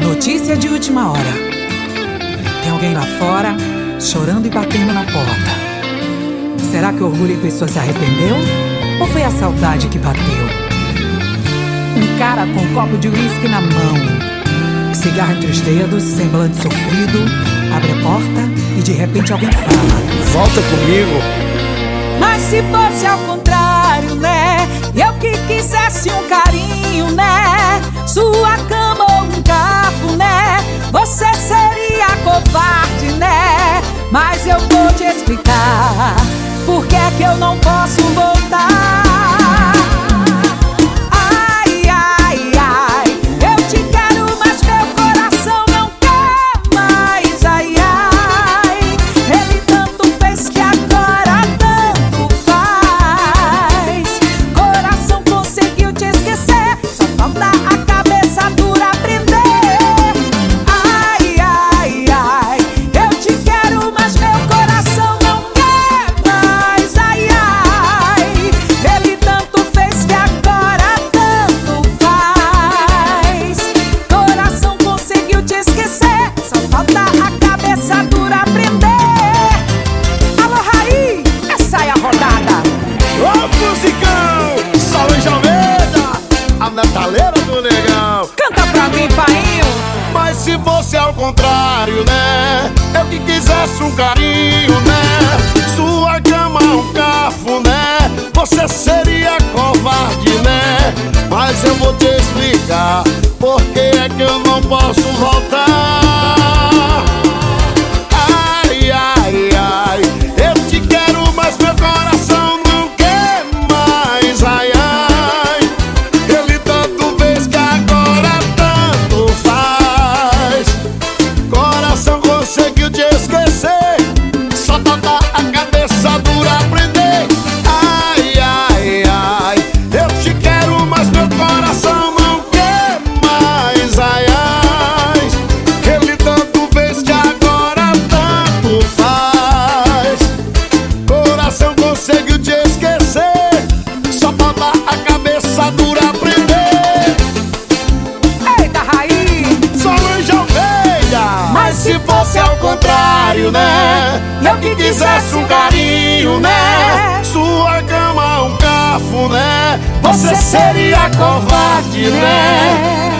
Notícia de última hora. Tem alguém lá fora chorando e batendo na porta. Será que o orgulho em pessoa se arrependeu? Ou foi a saudade que bateu? Um cara com um copo de uísque na mão, cigarro entre os dedos, semblante sofrido, abre a porta e de repente alguém fala: Volta comigo. Mas se fosse ao contrário, né? Eu que quisesse um carinho, Mas eu vou te explicar por que é que eu não posso musicão! Solange Almeida, a metaleira do negão. Canta pra mim, painho. Mas se fosse ao contrário, né? Eu que quisesse um carinho, né? Sua cama um cafuné, você seria covarde, né? Mas eu vou te explicar por que é que eu não posso voltar. Contrário, né? Eu que quisesse um carinho, né? Sua cama um cafuné Você seria covarde, né?